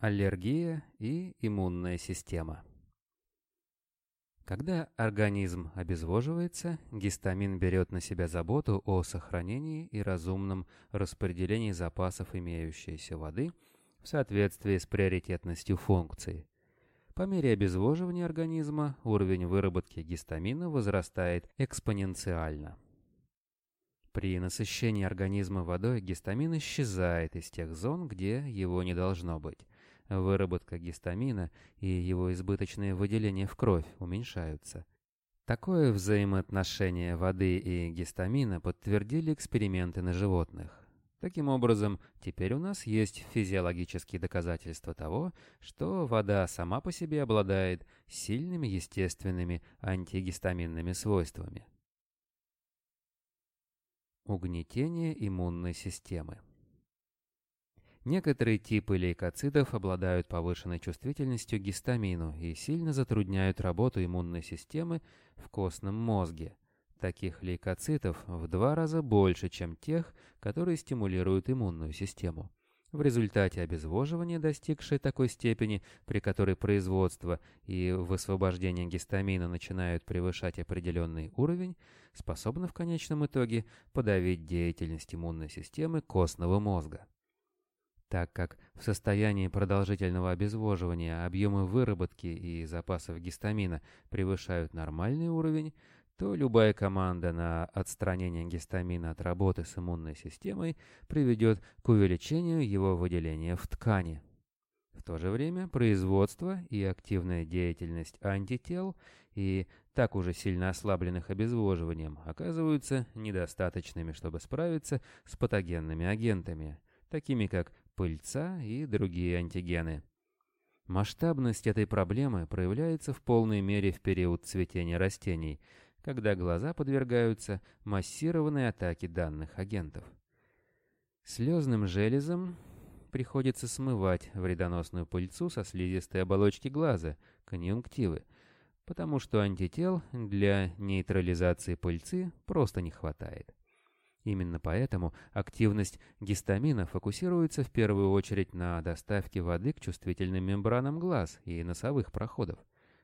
Аллергия и иммунная система. Когда организм обезвоживается, гистамин берет на себя заботу о сохранении и разумном распределении запасов имеющейся воды в соответствии с приоритетностью функции. По мере обезвоживания организма уровень выработки гистамина возрастает экспоненциально. При насыщении организма водой гистамин исчезает из тех зон, где его не должно быть. Выработка гистамина и его избыточное выделение в кровь уменьшаются. Такое взаимоотношение воды и гистамина подтвердили эксперименты на животных. Таким образом, теперь у нас есть физиологические доказательства того, что вода сама по себе обладает сильными естественными антигистаминными свойствами. Угнетение иммунной системы. Некоторые типы лейкоцитов обладают повышенной чувствительностью к гистамину и сильно затрудняют работу иммунной системы в костном мозге. Таких лейкоцитов в два раза больше, чем тех, которые стимулируют иммунную систему. В результате обезвоживания, достигшей такой степени, при которой производство и высвобождение гистамина начинают превышать определенный уровень, способно в конечном итоге подавить деятельность иммунной системы костного мозга. Так как в состоянии продолжительного обезвоживания объемы выработки и запасов гистамина превышают нормальный уровень, то любая команда на отстранение гистамина от работы с иммунной системой приведет к увеличению его выделения в ткани. В то же время производство и активная деятельность антител и так уже сильно ослабленных обезвоживанием оказываются недостаточными, чтобы справиться с патогенными агентами, такими как пыльца и другие антигены. Масштабность этой проблемы проявляется в полной мере в период цветения растений – когда глаза подвергаются массированной атаке данных агентов. Слезным железом приходится смывать вредоносную пыльцу со слизистой оболочки глаза, конъюнктивы, потому что антител для нейтрализации пыльцы просто не хватает. Именно поэтому активность гистамина фокусируется в первую очередь на доставке воды к чувствительным мембранам глаз и носовых проходов.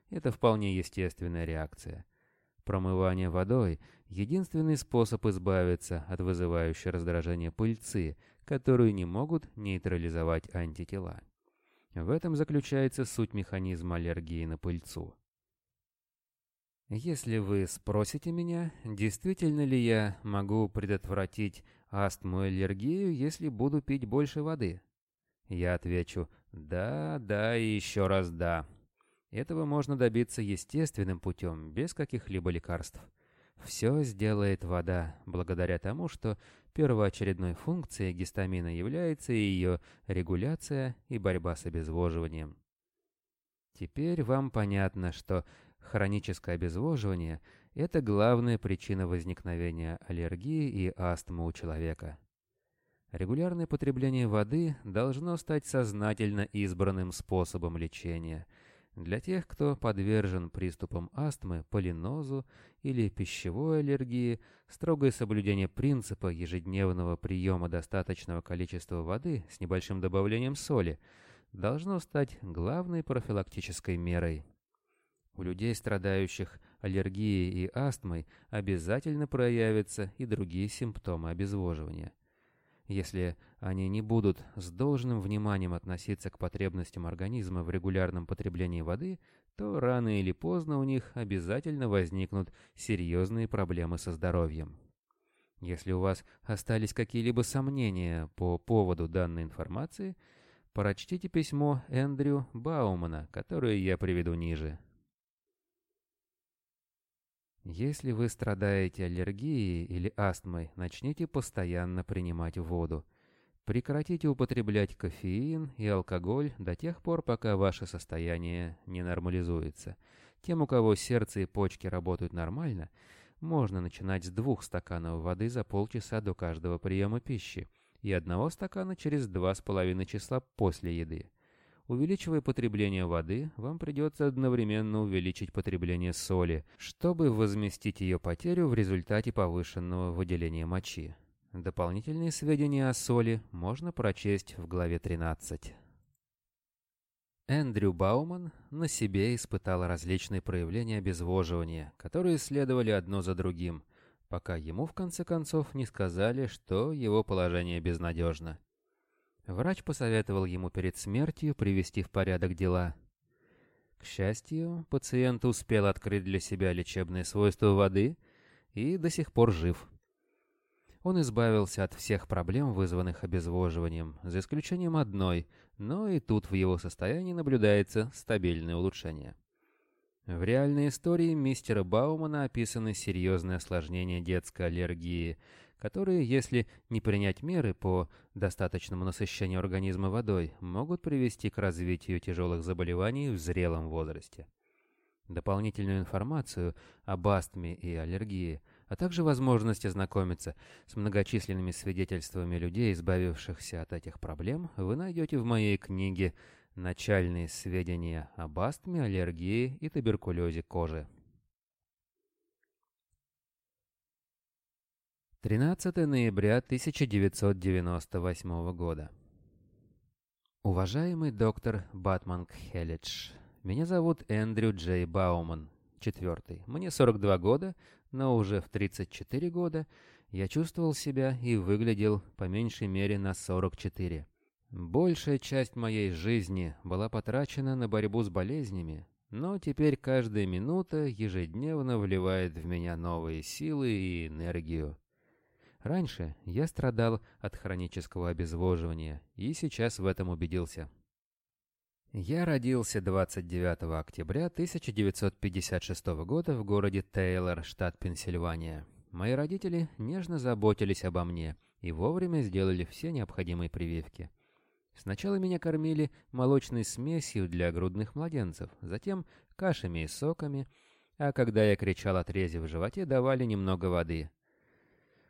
Это вполне естественная реакция – Промывание водой – единственный способ избавиться от вызывающей раздражение пыльцы, которую не могут нейтрализовать антитела. В этом заключается суть механизма аллергии на пыльцу. Если вы спросите меня, действительно ли я могу предотвратить астму и аллергию, если буду пить больше воды, я отвечу «да, да и еще раз да». Этого можно добиться естественным путем, без каких-либо лекарств. Все сделает вода, благодаря тому, что первоочередной функцией гистамина является ее регуляция и борьба с обезвоживанием. Теперь вам понятно, что хроническое обезвоживание – это главная причина возникновения аллергии и астмы у человека. Регулярное потребление воды должно стать сознательно избранным способом лечения – для тех, кто подвержен приступам астмы, полинозу или пищевой аллергии, строгое соблюдение принципа ежедневного приема достаточного количества воды с небольшим добавлением соли должно стать главной профилактической мерой. У людей, страдающих аллергией и астмой, обязательно проявятся и другие симптомы обезвоживания. Если они не будут с должным вниманием относиться к потребностям организма в регулярном потреблении воды, то рано или поздно у них обязательно возникнут серьезные проблемы со здоровьем. Если у вас остались какие-либо сомнения по поводу данной информации, прочтите письмо Эндрю Баумана, которое я приведу ниже. Если вы страдаете аллергией или астмой, начните постоянно принимать воду. Прекратите употреблять кофеин и алкоголь до тех пор, пока ваше состояние не нормализуется. Тем, у кого сердце и почки работают нормально, можно начинать с двух стаканов воды за полчаса до каждого приема пищи и одного стакана через два с половиной часа после еды. Увеличивая потребление воды, вам придется одновременно увеличить потребление соли, чтобы возместить ее потерю в результате повышенного выделения мочи. Дополнительные сведения о соли можно прочесть в главе 13. Эндрю Бауман на себе испытал различные проявления обезвоживания, которые следовали одно за другим, пока ему в конце концов не сказали, что его положение безнадежно. Врач посоветовал ему перед смертью привести в порядок дела. К счастью, пациент успел открыть для себя лечебные свойства воды и до сих пор жив. Он избавился от всех проблем, вызванных обезвоживанием, за исключением одной, но и тут в его состоянии наблюдается стабильное улучшение. В реальной истории мистера Баумана описаны серьезные осложнения детской аллергии, которые, если не принять меры по достаточному насыщению организма водой, могут привести к развитию тяжелых заболеваний в зрелом возрасте. Дополнительную информацию об астме и аллергии – а также возможность ознакомиться с многочисленными свидетельствами людей, избавившихся от этих проблем, вы найдете в моей книге «Начальные сведения об астме, аллергии и туберкулезе кожи». 13 ноября 1998 года. Уважаемый доктор Батман Хеллидж, меня зовут Эндрю Джей Бауман, четвертый. Мне 42 года, но уже в 34 года я чувствовал себя и выглядел по меньшей мере на 44. Большая часть моей жизни была потрачена на борьбу с болезнями, но теперь каждая минута ежедневно вливает в меня новые силы и энергию. Раньше я страдал от хронического обезвоживания и сейчас в этом убедился. Я родился 29 октября 1956 года в городе Тейлор, штат Пенсильвания. Мои родители нежно заботились обо мне и вовремя сделали все необходимые прививки. Сначала меня кормили молочной смесью для грудных младенцев, затем кашами и соками, а когда я кричал от рези в животе, давали немного воды.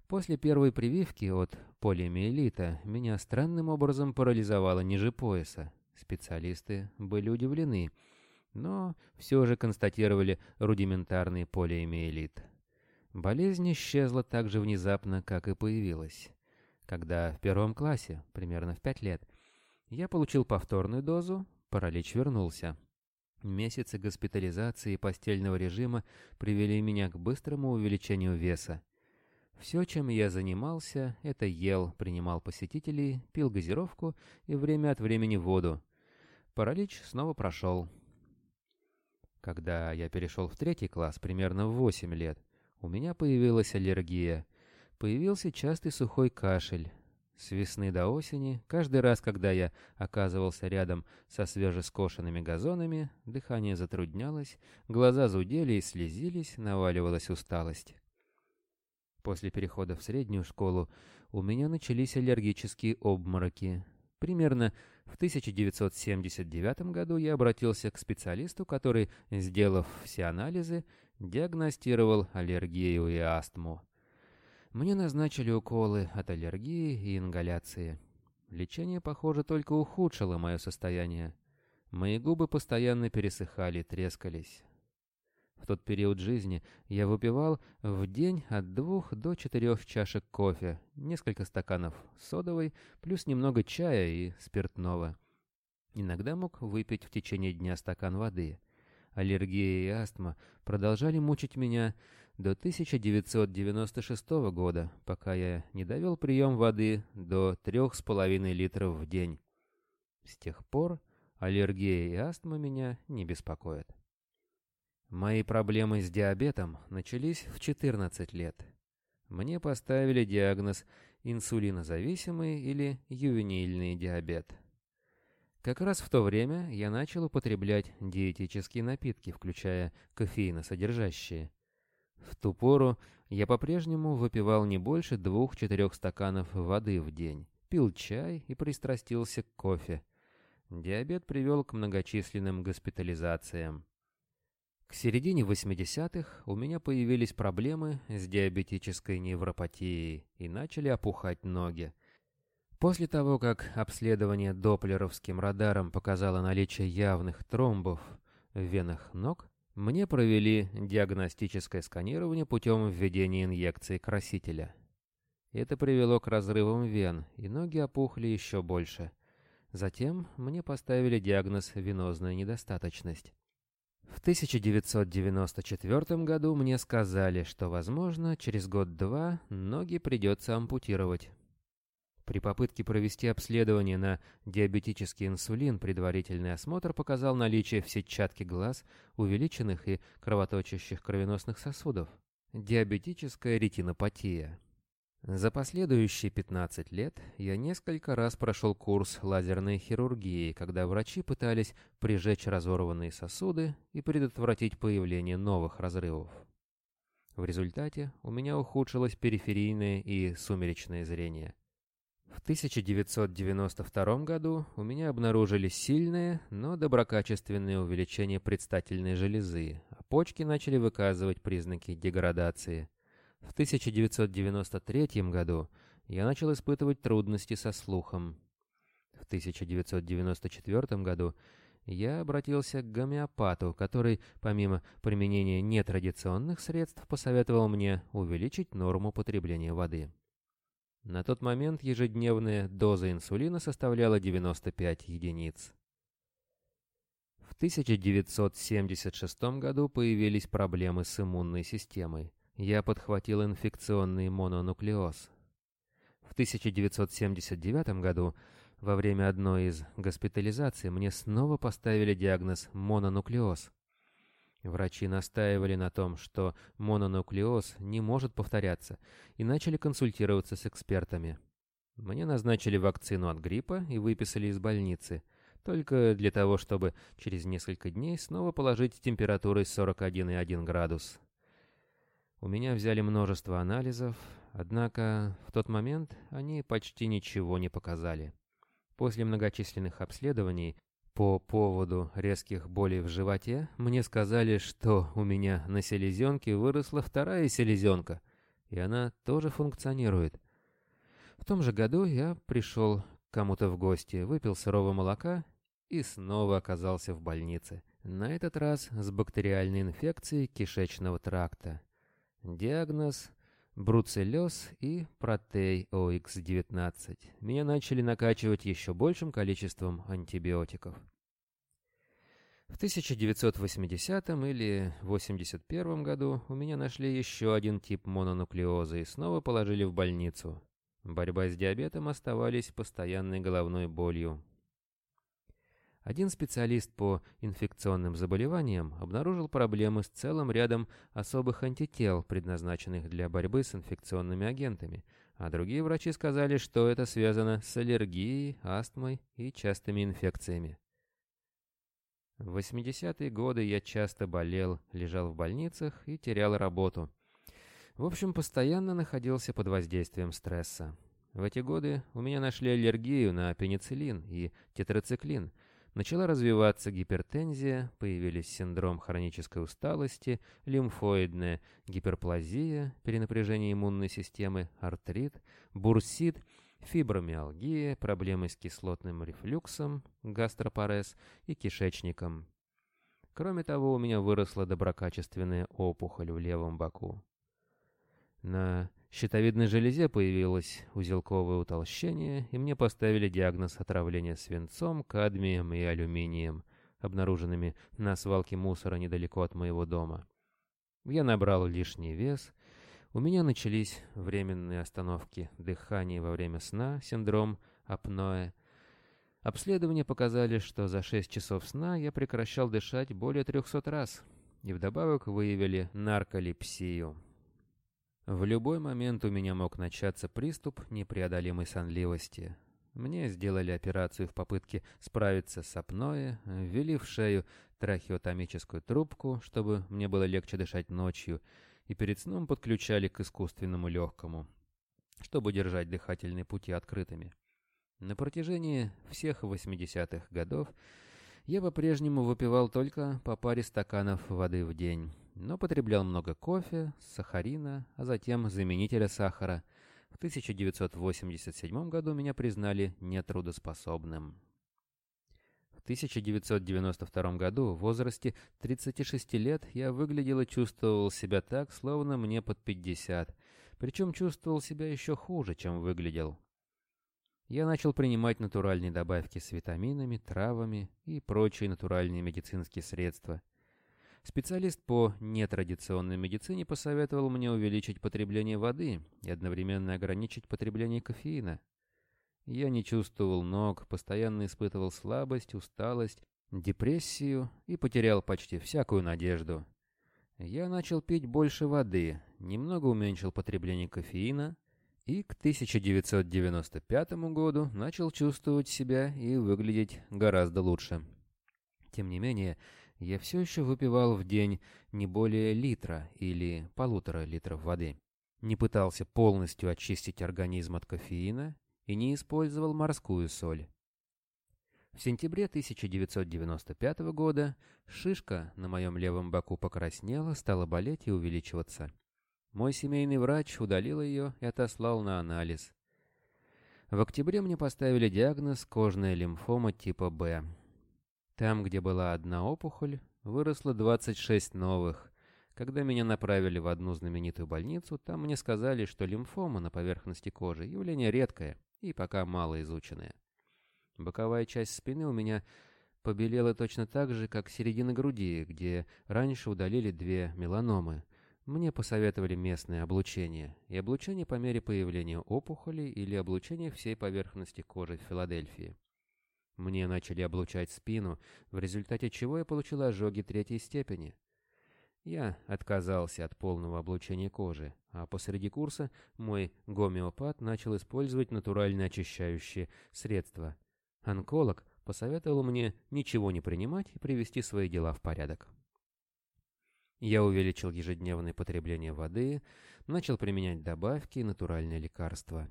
После первой прививки от полиомиелита меня странным образом парализовало ниже пояса, Специалисты были удивлены, но все же констатировали рудиментарный полиэмиелит. Болезнь исчезла так же внезапно, как и появилась. Когда в первом классе, примерно в пять лет, я получил повторную дозу, паралич вернулся. Месяцы госпитализации и постельного режима привели меня к быстрому увеличению веса. Все, чем я занимался, это ел, принимал посетителей, пил газировку и время от времени воду. Паралич снова прошел. Когда я перешел в третий класс, примерно в 8 лет, у меня появилась аллергия. Появился частый сухой кашель. С весны до осени, каждый раз, когда я оказывался рядом со свежескошенными газонами, дыхание затруднялось, глаза зудели и слезились, наваливалась усталость. После перехода в среднюю школу у меня начались аллергические обмороки. Примерно в 1979 году я обратился к специалисту, который, сделав все анализы, диагностировал аллергию и астму. Мне назначили уколы от аллергии и ингаляции. Лечение, похоже, только ухудшило мое состояние. Мои губы постоянно пересыхали, трескались. В тот период жизни я выпивал в день от двух до четырех чашек кофе, несколько стаканов содовой, плюс немного чая и спиртного. Иногда мог выпить в течение дня стакан воды. Аллергия и астма продолжали мучить меня до 1996 года, пока я не довел прием воды до 3,5 литров в день. С тех пор аллергия и астма меня не беспокоят. Мои проблемы с диабетом начались в 14 лет. Мне поставили диагноз инсулинозависимый или ювенильный диабет. Как раз в то время я начал употреблять диетические напитки, включая кофеиносодержащие. В ту пору я по-прежнему выпивал не больше двух-четырех стаканов воды в день, пил чай и пристрастился к кофе. Диабет привел к многочисленным госпитализациям. К середине 80-х у меня появились проблемы с диабетической невропатией и начали опухать ноги. После того, как обследование доплеровским радаром показало наличие явных тромбов в венах ног, мне провели диагностическое сканирование путем введения инъекции красителя. Это привело к разрывам вен, и ноги опухли еще больше. Затем мне поставили диагноз «венозная недостаточность». В 1994 году мне сказали, что, возможно, через год-два ноги придется ампутировать. При попытке провести обследование на диабетический инсулин предварительный осмотр показал наличие в сетчатке глаз увеличенных и кровоточащих кровеносных сосудов. Диабетическая ретинопатия. За последующие 15 лет я несколько раз прошел курс лазерной хирургии, когда врачи пытались прижечь разорванные сосуды и предотвратить появление новых разрывов. В результате у меня ухудшилось периферийное и сумеречное зрение – в 1992 году у меня обнаружили сильное, но доброкачественное увеличение предстательной железы, а почки начали выказывать признаки деградации. В 1993 году я начал испытывать трудности со слухом. В 1994 году я обратился к гомеопату, который, помимо применения нетрадиционных средств, посоветовал мне увеличить норму потребления воды. На тот момент ежедневная доза инсулина составляла 95 единиц. В 1976 году появились проблемы с иммунной системой. Я подхватил инфекционный мононуклеоз. В 1979 году во время одной из госпитализаций мне снова поставили диагноз мононуклеоз. Врачи настаивали на том, что мононуклеоз не может повторяться, и начали консультироваться с экспертами. Мне назначили вакцину от гриппа и выписали из больницы, только для того, чтобы через несколько дней снова положить температурой 41,1 градус. У меня взяли множество анализов, однако в тот момент они почти ничего не показали. После многочисленных обследований по поводу резких болей в животе мне сказали, что у меня на селезенке выросла вторая селезенка, и она тоже функционирует. В том же году я пришел к кому-то в гости, выпил сырого молока и снова оказался в больнице. На этот раз с бактериальной инфекцией кишечного тракта. Диагноз бруцеллез и протей OX-19. Меня начали накачивать еще большим количеством антибиотиков. В 1980 или 81 году у меня нашли еще один тип мононуклеоза и снова положили в больницу. Борьба с диабетом оставались постоянной головной болью. Один специалист по инфекционным заболеваниям обнаружил проблемы с целым рядом особых антител, предназначенных для борьбы с инфекционными агентами, а другие врачи сказали, что это связано с аллергией, астмой и частыми инфекциями. В 80-е годы я часто болел, лежал в больницах и терял работу. В общем, постоянно находился под воздействием стресса. В эти годы у меня нашли аллергию на пенициллин и тетрациклин – Начала развиваться гипертензия, появились синдром хронической усталости, лимфоидная гиперплазия, перенапряжение иммунной системы, артрит, бурсит, фибромиалгия, проблемы с кислотным рефлюксом, гастропарез и кишечником. Кроме того, у меня выросла доброкачественная опухоль в левом боку. На щитовидной железе появилось узелковое утолщение, и мне поставили диагноз отравления свинцом, кадмием и алюминием, обнаруженными на свалке мусора недалеко от моего дома. Я набрал лишний вес, у меня начались временные остановки дыхания во время сна, синдром апноэ. Обследования показали, что за 6 часов сна я прекращал дышать более 300 раз, и вдобавок выявили нарколепсию. В любой момент у меня мог начаться приступ непреодолимой сонливости. Мне сделали операцию в попытке справиться с апноэ, ввели в шею трахеотомическую трубку, чтобы мне было легче дышать ночью, и перед сном подключали к искусственному легкому, чтобы держать дыхательные пути открытыми. На протяжении всех 80-х годов я по-прежнему выпивал только по паре стаканов воды в день но потреблял много кофе, сахарина, а затем заменителя сахара. В 1987 году меня признали нетрудоспособным. В 1992 году, в возрасте 36 лет, я выглядел и чувствовал себя так, словно мне под 50, причем чувствовал себя еще хуже, чем выглядел. Я начал принимать натуральные добавки с витаминами, травами и прочие натуральные медицинские средства. Специалист по нетрадиционной медицине посоветовал мне увеличить потребление воды и одновременно ограничить потребление кофеина. Я не чувствовал ног, постоянно испытывал слабость, усталость, депрессию и потерял почти всякую надежду. Я начал пить больше воды, немного уменьшил потребление кофеина и к 1995 году начал чувствовать себя и выглядеть гораздо лучше. Тем не менее, я все еще выпивал в день не более литра или полутора литров воды. Не пытался полностью очистить организм от кофеина и не использовал морскую соль. В сентябре 1995 года шишка на моем левом боку покраснела, стала болеть и увеличиваться. Мой семейный врач удалил ее и отослал на анализ. В октябре мне поставили диагноз кожная лимфома типа Б. Там, где была одна опухоль, выросло 26 новых. Когда меня направили в одну знаменитую больницу, там мне сказали, что лимфома на поверхности кожи – явление редкое и пока мало изученное. Боковая часть спины у меня побелела точно так же, как середина груди, где раньше удалили две меланомы. Мне посоветовали местное облучение, и облучение по мере появления опухолей или облучение всей поверхности кожи в Филадельфии. Мне начали облучать спину, в результате чего я получил ожоги третьей степени. Я отказался от полного облучения кожи, а посреди курса мой гомеопат начал использовать натуральные очищающие средства. Онколог посоветовал мне ничего не принимать и привести свои дела в порядок. Я увеличил ежедневное потребление воды, начал применять добавки и натуральные лекарства.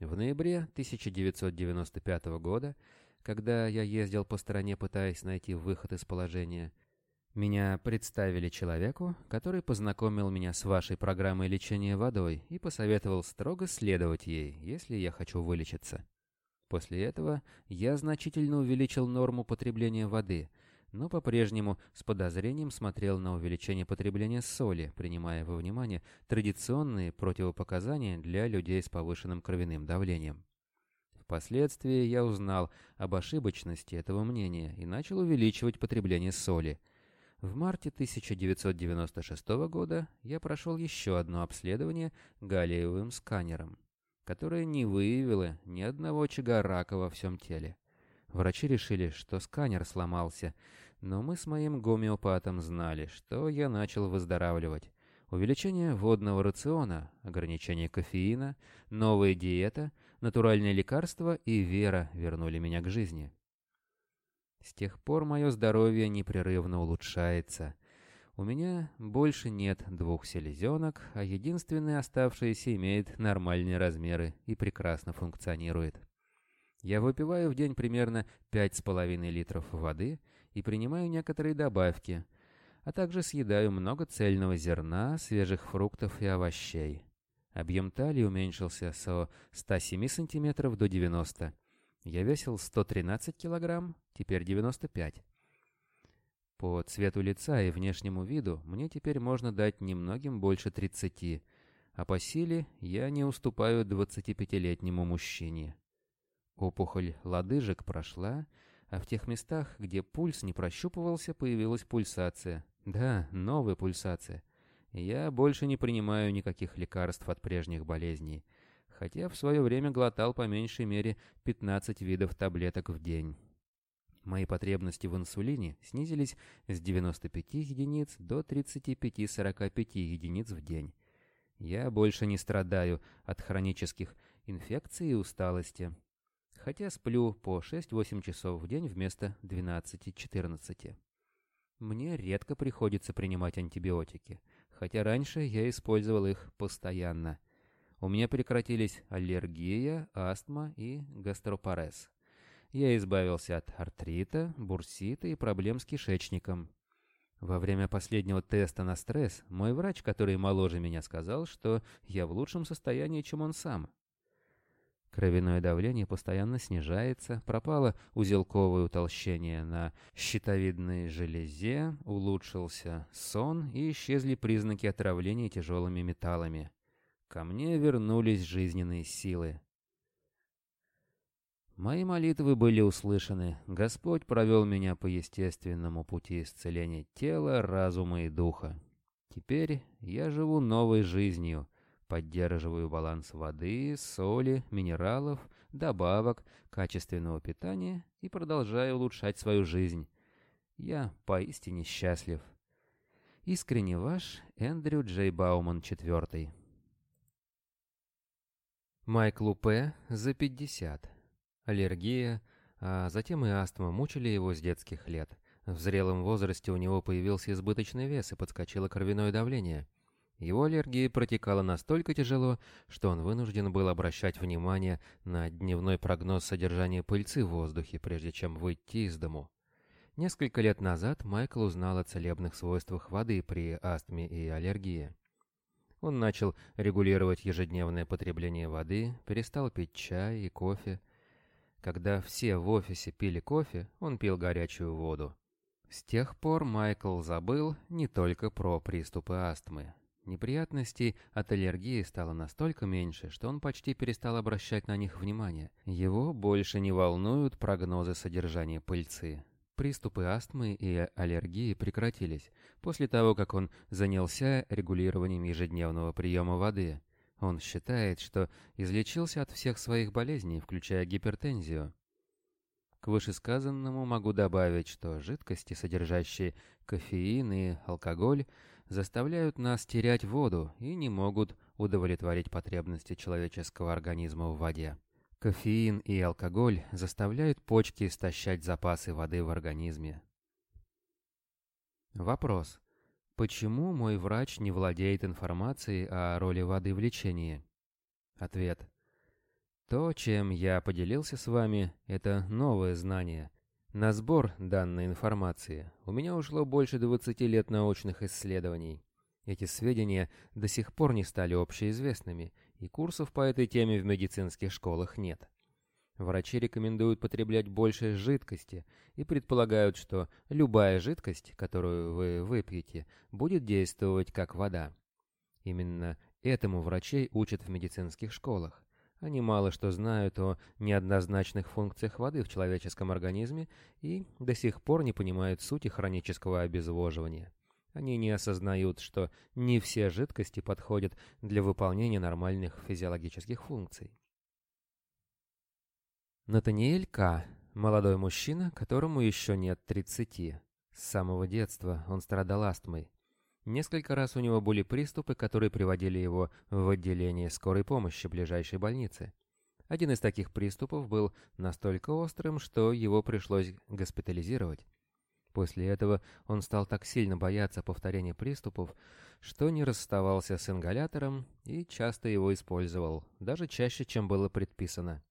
В ноябре 1995 года, когда я ездил по стране, пытаясь найти выход из положения, меня представили человеку, который познакомил меня с вашей программой лечения водой и посоветовал строго следовать ей, если я хочу вылечиться. После этого я значительно увеличил норму потребления воды – но по-прежнему с подозрением смотрел на увеличение потребления соли, принимая во внимание традиционные противопоказания для людей с повышенным кровяным давлением. Впоследствии я узнал об ошибочности этого мнения и начал увеличивать потребление соли. В марте 1996 года я прошел еще одно обследование галлиевым сканером, которое не выявило ни одного очага рака во всем теле. Врачи решили, что сканер сломался, но мы с моим гомеопатом знали, что я начал выздоравливать. Увеличение водного рациона, ограничение кофеина, новая диета, натуральные лекарства и вера вернули меня к жизни. С тех пор мое здоровье непрерывно улучшается. У меня больше нет двух селезенок, а единственное оставшееся имеет нормальные размеры и прекрасно функционирует. Я выпиваю в день примерно 5,5 литров воды и принимаю некоторые добавки, а также съедаю много цельного зерна, свежих фруктов и овощей. Объем талии уменьшился со 107 сантиметров до 90. Я весил 113 килограмм, теперь 95. По цвету лица и внешнему виду мне теперь можно дать немногим больше 30, а по силе я не уступаю 25-летнему мужчине. Опухоль лодыжек прошла, а в тех местах, где пульс не прощупывался, появилась пульсация. Да, новая пульсация. Я больше не принимаю никаких лекарств от прежних болезней, хотя в свое время глотал по меньшей мере 15 видов таблеток в день. Мои потребности в инсулине снизились с 95 единиц до 35-45 единиц в день. Я больше не страдаю от хронических инфекций и усталости хотя сплю по 6-8 часов в день вместо 12-14. Мне редко приходится принимать антибиотики, хотя раньше я использовал их постоянно. У меня прекратились аллергия, астма и гастропарез. Я избавился от артрита, бурсита и проблем с кишечником. Во время последнего теста на стресс мой врач, который моложе меня, сказал, что я в лучшем состоянии, чем он сам. Кровяное давление постоянно снижается, пропало узелковое утолщение на щитовидной железе, улучшился сон и исчезли признаки отравления тяжелыми металлами. Ко мне вернулись жизненные силы. Мои молитвы были услышаны. Господь провел меня по естественному пути исцеления тела, разума и духа. Теперь я живу новой жизнью, поддерживаю баланс воды, соли, минералов, добавок, качественного питания и продолжаю улучшать свою жизнь. Я поистине счастлив. Искренне ваш Эндрю Джей Бауман IV. Майклу П. за 50. Аллергия, а затем и астма мучили его с детских лет. В зрелом возрасте у него появился избыточный вес и подскочило кровяное давление. Его аллергия протекала настолько тяжело, что он вынужден был обращать внимание на дневной прогноз содержания пыльцы в воздухе, прежде чем выйти из дому. Несколько лет назад Майкл узнал о целебных свойствах воды при астме и аллергии. Он начал регулировать ежедневное потребление воды, перестал пить чай и кофе, когда все в офисе пили кофе, он пил горячую воду. С тех пор Майкл забыл не только про приступы астмы. Неприятностей от аллергии стало настолько меньше, что он почти перестал обращать на них внимание. Его больше не волнуют прогнозы содержания пыльцы. Приступы астмы и аллергии прекратились после того, как он занялся регулированием ежедневного приема воды. Он считает, что излечился от всех своих болезней, включая гипертензию. К вышесказанному могу добавить, что жидкости, содержащие кофеин и алкоголь, заставляют нас терять воду и не могут удовлетворить потребности человеческого организма в воде. Кофеин и алкоголь заставляют почки истощать запасы воды в организме. Вопрос. Почему мой врач не владеет информацией о роли воды в лечении? Ответ. То, чем я поделился с вами, это новое знание. На сбор данной информации у меня ушло больше 20 лет научных исследований. Эти сведения до сих пор не стали общеизвестными, и курсов по этой теме в медицинских школах нет. Врачи рекомендуют потреблять больше жидкости и предполагают, что любая жидкость, которую вы выпьете, будет действовать как вода. Именно этому врачей учат в медицинских школах. Они мало что знают о неоднозначных функциях воды в человеческом организме и до сих пор не понимают сути хронического обезвоживания. Они не осознают, что не все жидкости подходят для выполнения нормальных физиологических функций. Натаниэль К. Молодой мужчина, которому еще нет 30. С самого детства он страдал астмой. Несколько раз у него были приступы, которые приводили его в отделение скорой помощи ближайшей больницы. Один из таких приступов был настолько острым, что его пришлось госпитализировать. После этого он стал так сильно бояться повторения приступов, что не расставался с ингалятором и часто его использовал, даже чаще, чем было предписано.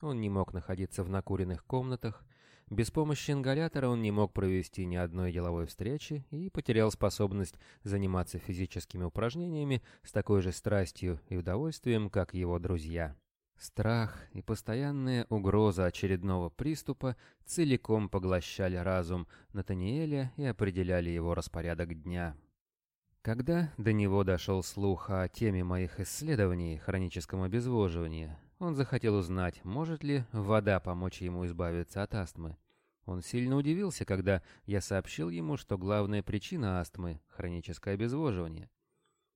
Он не мог находиться в накуренных комнатах, без помощи ингалятора он не мог провести ни одной деловой встречи и потерял способность заниматься физическими упражнениями с такой же страстью и удовольствием, как его друзья. Страх и постоянная угроза очередного приступа целиком поглощали разум Натаниэля и определяли его распорядок дня. Когда до него дошел слух о теме моих исследований хроническом обезвоживании, он захотел узнать, может ли вода помочь ему избавиться от астмы. Он сильно удивился, когда я сообщил ему, что главная причина астмы – хроническое обезвоживание.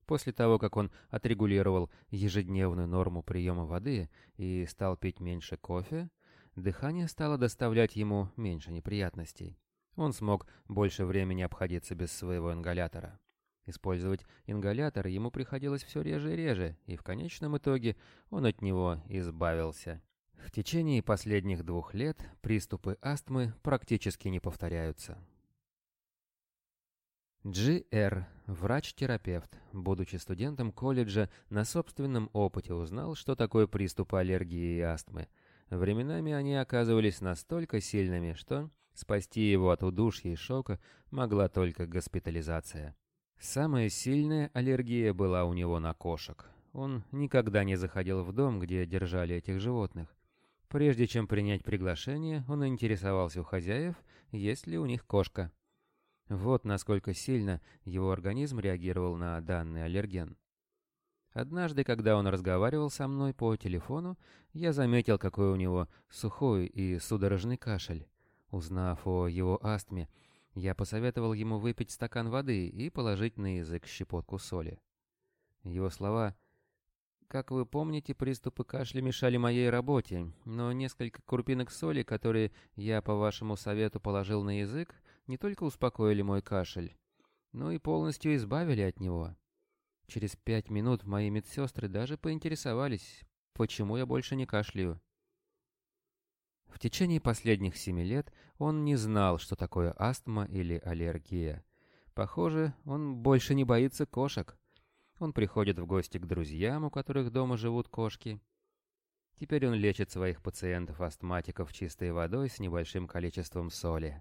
После того, как он отрегулировал ежедневную норму приема воды и стал пить меньше кофе, дыхание стало доставлять ему меньше неприятностей. Он смог больше времени обходиться без своего ингалятора. Использовать ингалятор ему приходилось все реже и реже, и в конечном итоге он от него избавился. В течение последних двух лет приступы астмы практически не повторяются. Джи.Р. Врач-терапевт, будучи студентом колледжа, на собственном опыте узнал, что такое приступы аллергии и астмы. Временами они оказывались настолько сильными, что спасти его от удушья и шока могла только госпитализация. Самая сильная аллергия была у него на кошек. Он никогда не заходил в дом, где держали этих животных. Прежде чем принять приглашение, он интересовался у хозяев, есть ли у них кошка. Вот насколько сильно его организм реагировал на данный аллерген. Однажды, когда он разговаривал со мной по телефону, я заметил, какой у него сухой и судорожный кашель. Узнав о его астме, я посоветовал ему выпить стакан воды и положить на язык щепотку соли. Его слова «Как вы помните, приступы кашля мешали моей работе, но несколько крупинок соли, которые я по вашему совету положил на язык, не только успокоили мой кашель, но и полностью избавили от него». Через пять минут мои медсестры даже поинтересовались, почему я больше не кашляю. В течение последних семи лет он не знал, что такое астма или аллергия. Похоже, он больше не боится кошек. Он приходит в гости к друзьям, у которых дома живут кошки. Теперь он лечит своих пациентов-астматиков чистой водой с небольшим количеством соли.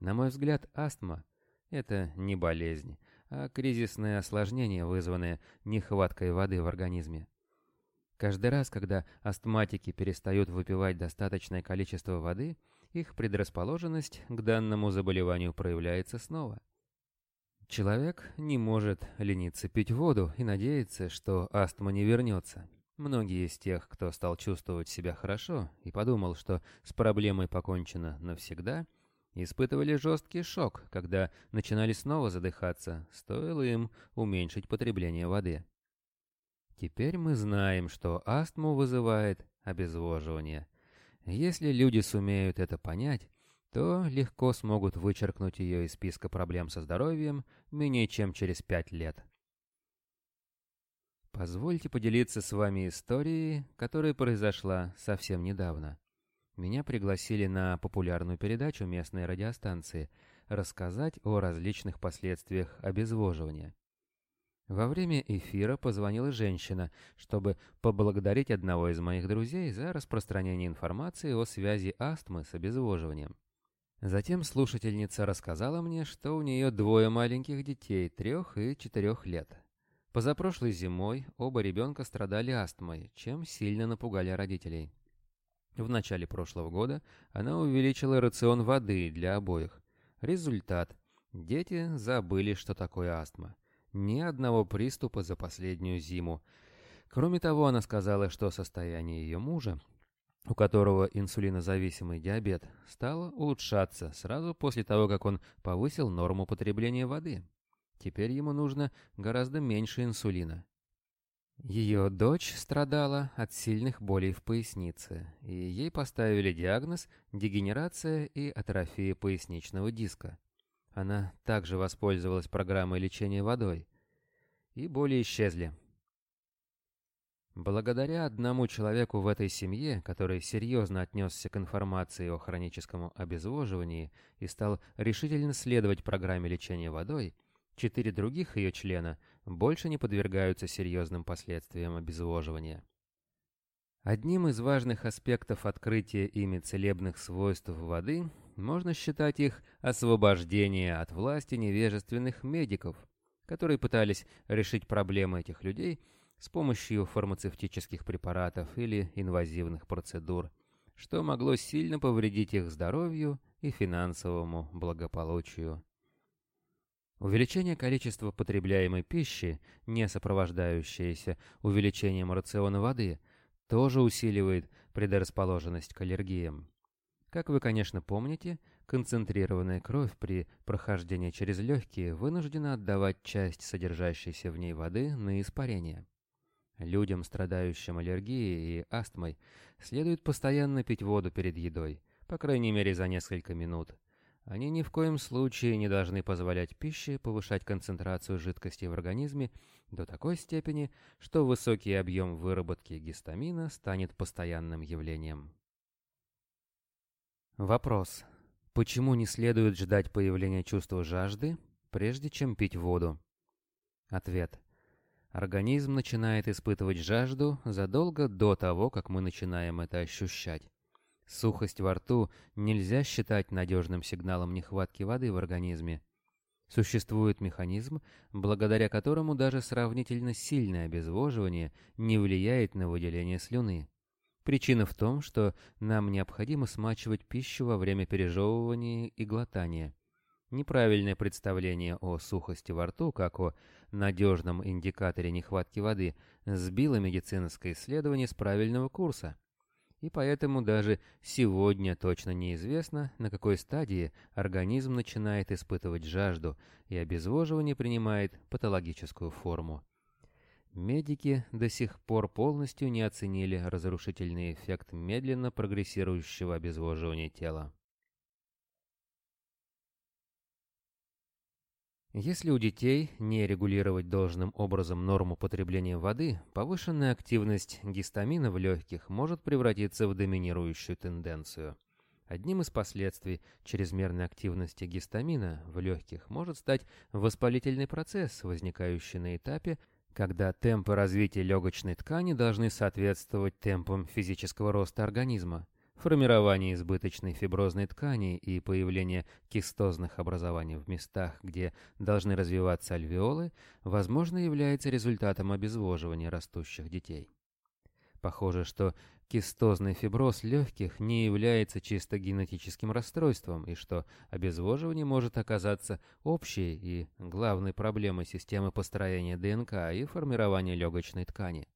На мой взгляд, астма — это не болезнь, а кризисное осложнение, вызванное нехваткой воды в организме. Каждый раз, когда астматики перестают выпивать достаточное количество воды, их предрасположенность к данному заболеванию проявляется снова. Человек не может лениться пить воду и надеяться, что астма не вернется. Многие из тех, кто стал чувствовать себя хорошо и подумал, что с проблемой покончено навсегда, испытывали жесткий шок, когда начинали снова задыхаться, стоило им уменьшить потребление воды. Теперь мы знаем, что астму вызывает обезвоживание. Если люди сумеют это понять, то легко смогут вычеркнуть ее из списка проблем со здоровьем менее чем через пять лет. Позвольте поделиться с вами историей, которая произошла совсем недавно. Меня пригласили на популярную передачу местной радиостанции рассказать о различных последствиях обезвоживания. Во время эфира позвонила женщина, чтобы поблагодарить одного из моих друзей за распространение информации о связи астмы с обезвоживанием. Затем слушательница рассказала мне, что у нее двое маленьких детей, трех и четырех лет. Позапрошлой зимой оба ребенка страдали астмой, чем сильно напугали родителей. В начале прошлого года она увеличила рацион воды для обоих. Результат. Дети забыли, что такое астма. Ни одного приступа за последнюю зиму. Кроме того, она сказала, что состояние ее мужа, у которого инсулинозависимый диабет, стало улучшаться сразу после того, как он повысил норму потребления воды. Теперь ему нужно гораздо меньше инсулина. Ее дочь страдала от сильных болей в пояснице, и ей поставили диагноз дегенерация и атрофия поясничного диска. Она также воспользовалась программой лечения водой, и боли исчезли. Благодаря одному человеку в этой семье, который серьезно отнесся к информации о хроническом обезвоживании и стал решительно следовать программе лечения водой, четыре других ее члена больше не подвергаются серьезным последствиям обезвоживания. Одним из важных аспектов открытия ими целебных свойств воды можно считать их освобождение от власти невежественных медиков, которые пытались решить проблемы этих людей с помощью фармацевтических препаратов или инвазивных процедур, что могло сильно повредить их здоровью и финансовому благополучию. Увеличение количества потребляемой пищи, не сопровождающееся увеличением рациона воды, тоже усиливает предрасположенность к аллергиям. Как вы, конечно, помните, концентрированная кровь при прохождении через легкие вынуждена отдавать часть содержащейся в ней воды на испарение. Людям, страдающим аллергией и астмой, следует постоянно пить воду перед едой, по крайней мере за несколько минут, они ни в коем случае не должны позволять пище повышать концентрацию жидкости в организме до такой степени, что высокий объем выработки гистамина станет постоянным явлением. Вопрос. Почему не следует ждать появления чувства жажды, прежде чем пить воду? Ответ. Организм начинает испытывать жажду задолго до того, как мы начинаем это ощущать. Сухость во рту нельзя считать надежным сигналом нехватки воды в организме. Существует механизм, благодаря которому даже сравнительно сильное обезвоживание не влияет на выделение слюны. Причина в том, что нам необходимо смачивать пищу во время пережевывания и глотания. Неправильное представление о сухости во рту, как о надежном индикаторе нехватки воды, сбило медицинское исследование с правильного курса. И поэтому даже сегодня точно неизвестно, на какой стадии организм начинает испытывать жажду, и обезвоживание принимает патологическую форму. Медики до сих пор полностью не оценили разрушительный эффект медленно прогрессирующего обезвоживания тела. Если у детей не регулировать должным образом норму потребления воды, повышенная активность гистамина в легких может превратиться в доминирующую тенденцию. Одним из последствий чрезмерной активности гистамина в легких может стать воспалительный процесс, возникающий на этапе, когда темпы развития легочной ткани должны соответствовать темпам физического роста организма формирование избыточной фиброзной ткани и появление кистозных образований в местах, где должны развиваться альвеолы, возможно, является результатом обезвоживания растущих детей. Похоже, что кистозный фиброз легких не является чисто генетическим расстройством и что обезвоживание может оказаться общей и главной проблемой системы построения ДНК и формирования легочной ткани.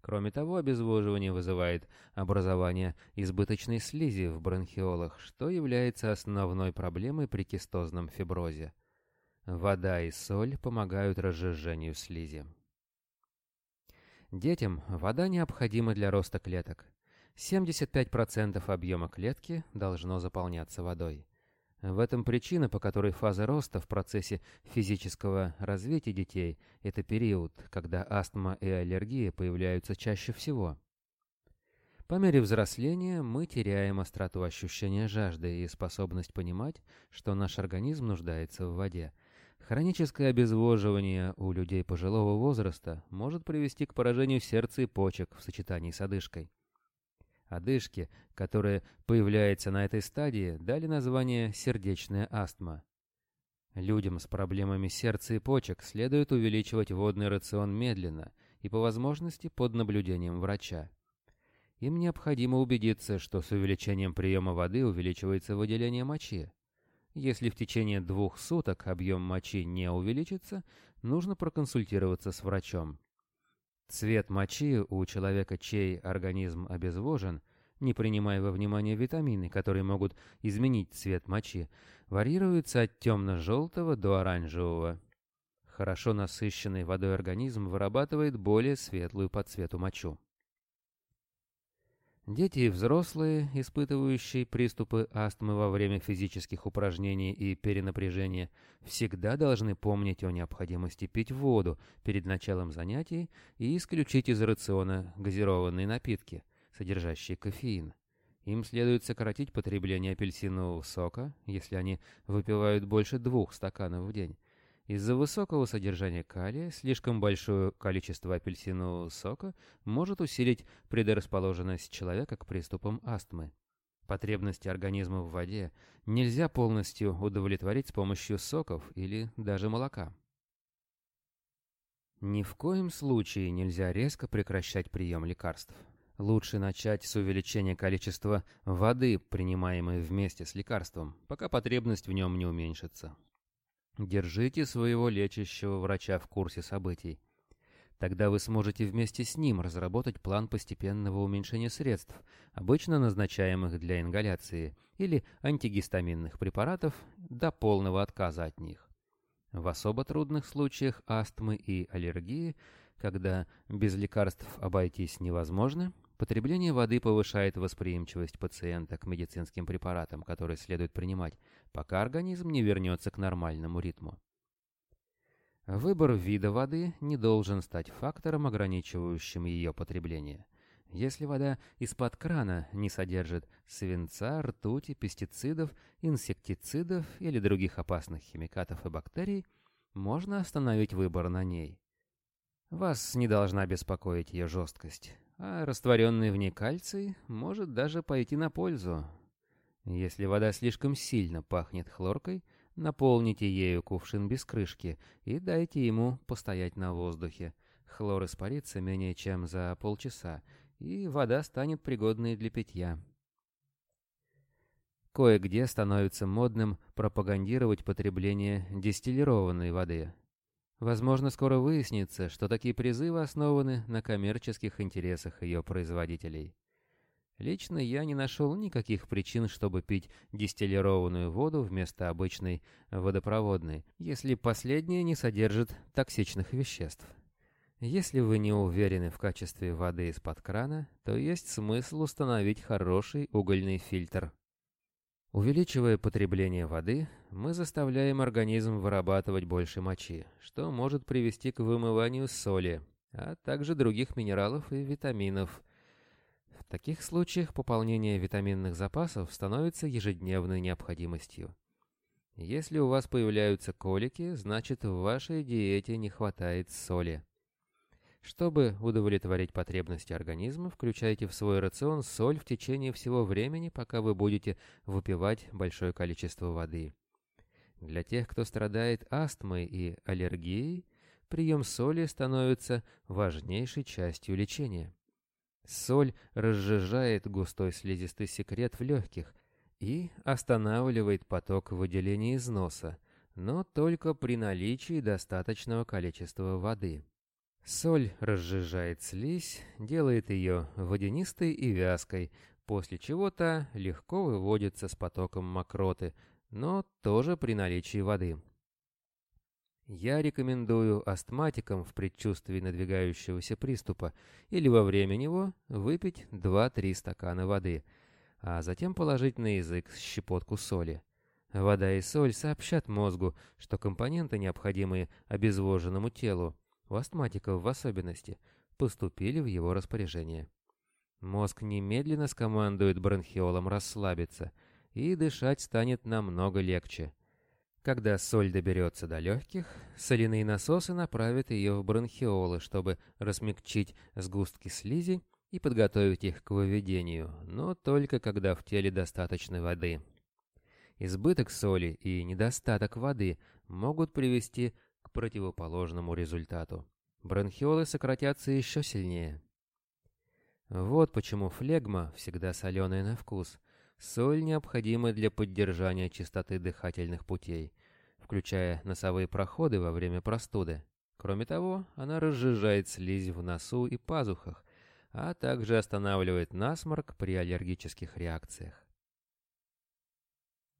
Кроме того, обезвоживание вызывает образование избыточной слизи в бронхиолах, что является основной проблемой при кистозном фиброзе. Вода и соль помогают разжижению слизи. Детям вода необходима для роста клеток. 75% объема клетки должно заполняться водой. В этом причина, по которой фаза роста в процессе физического развития детей – это период, когда астма и аллергия появляются чаще всего. По мере взросления мы теряем остроту ощущения жажды и способность понимать, что наш организм нуждается в воде. Хроническое обезвоживание у людей пожилого возраста может привести к поражению сердца и почек в сочетании с одышкой. Одышки, которая появляется на этой стадии, дали название сердечная астма. Людям с проблемами сердца и почек следует увеличивать водный рацион медленно и по возможности под наблюдением врача. Им необходимо убедиться, что с увеличением приема воды увеличивается выделение мочи. Если в течение двух суток объем мочи не увеличится, нужно проконсультироваться с врачом. Цвет мочи у человека, чей организм обезвожен, не принимая во внимание витамины, которые могут изменить цвет мочи, варьируется от темно-желтого до оранжевого. Хорошо насыщенный водой организм вырабатывает более светлую по цвету мочу. Дети и взрослые, испытывающие приступы астмы во время физических упражнений и перенапряжения, всегда должны помнить о необходимости пить воду перед началом занятий и исключить из рациона газированные напитки, содержащие кофеин. Им следует сократить потребление апельсинового сока, если они выпивают больше двух стаканов в день, из-за высокого содержания калия слишком большое количество апельсинового сока может усилить предрасположенность человека к приступам астмы. Потребности организма в воде нельзя полностью удовлетворить с помощью соков или даже молока. Ни в коем случае нельзя резко прекращать прием лекарств. Лучше начать с увеличения количества воды, принимаемой вместе с лекарством, пока потребность в нем не уменьшится. Держите своего лечащего врача в курсе событий. Тогда вы сможете вместе с ним разработать план постепенного уменьшения средств, обычно назначаемых для ингаляции, или антигистаминных препаратов, до полного отказа от них. В особо трудных случаях астмы и аллергии, когда без лекарств обойтись невозможно, Потребление воды повышает восприимчивость пациента к медицинским препаратам, которые следует принимать, пока организм не вернется к нормальному ритму. Выбор вида воды не должен стать фактором, ограничивающим ее потребление. Если вода из-под крана не содержит свинца, ртути, пестицидов, инсектицидов или других опасных химикатов и бактерий, можно остановить выбор на ней. Вас не должна беспокоить ее жесткость а растворенный в ней кальций может даже пойти на пользу. Если вода слишком сильно пахнет хлоркой, наполните ею кувшин без крышки и дайте ему постоять на воздухе. Хлор испарится менее чем за полчаса, и вода станет пригодной для питья. Кое-где становится модным пропагандировать потребление дистиллированной воды. Возможно, скоро выяснится, что такие призывы основаны на коммерческих интересах ее производителей. Лично я не нашел никаких причин, чтобы пить дистиллированную воду вместо обычной водопроводной, если последняя не содержит токсичных веществ. Если вы не уверены в качестве воды из-под крана, то есть смысл установить хороший угольный фильтр. Увеличивая потребление воды, мы заставляем организм вырабатывать больше мочи, что может привести к вымыванию соли, а также других минералов и витаминов – в таких случаях пополнение витаминных запасов становится ежедневной необходимостью. Если у вас появляются колики, значит в вашей диете не хватает соли. Чтобы удовлетворить потребности организма, включайте в свой рацион соль в течение всего времени, пока вы будете выпивать большое количество воды. Для тех, кто страдает астмой и аллергией, прием соли становится важнейшей частью лечения. Соль разжижает густой слизистый секрет в легких и останавливает поток выделения из носа, но только при наличии достаточного количества воды. Соль разжижает слизь, делает ее водянистой и вязкой, после чего та легко выводится с потоком мокроты, но тоже при наличии воды. Я рекомендую астматикам в предчувствии надвигающегося приступа или во время него выпить 2-3 стакана воды, а затем положить на язык щепотку соли. Вода и соль сообщат мозгу, что компоненты, необходимые обезвоженному телу, астматиков в особенности, поступили в его распоряжение. Мозг немедленно скомандует бронхиолам расслабиться, и дышать станет намного легче – когда соль доберется до легких, соляные насосы направят ее в бронхиолы, чтобы размягчить сгустки слизи и подготовить их к выведению, но только когда в теле достаточно воды. Избыток соли и недостаток воды могут привести к противоположному результату. Бронхиолы сократятся еще сильнее. Вот почему флегма всегда соленая на вкус – Соль необходима для поддержания чистоты дыхательных путей, включая носовые проходы во время простуды. Кроме того, она разжижает слизь в носу и пазухах, а также останавливает насморк при аллергических реакциях.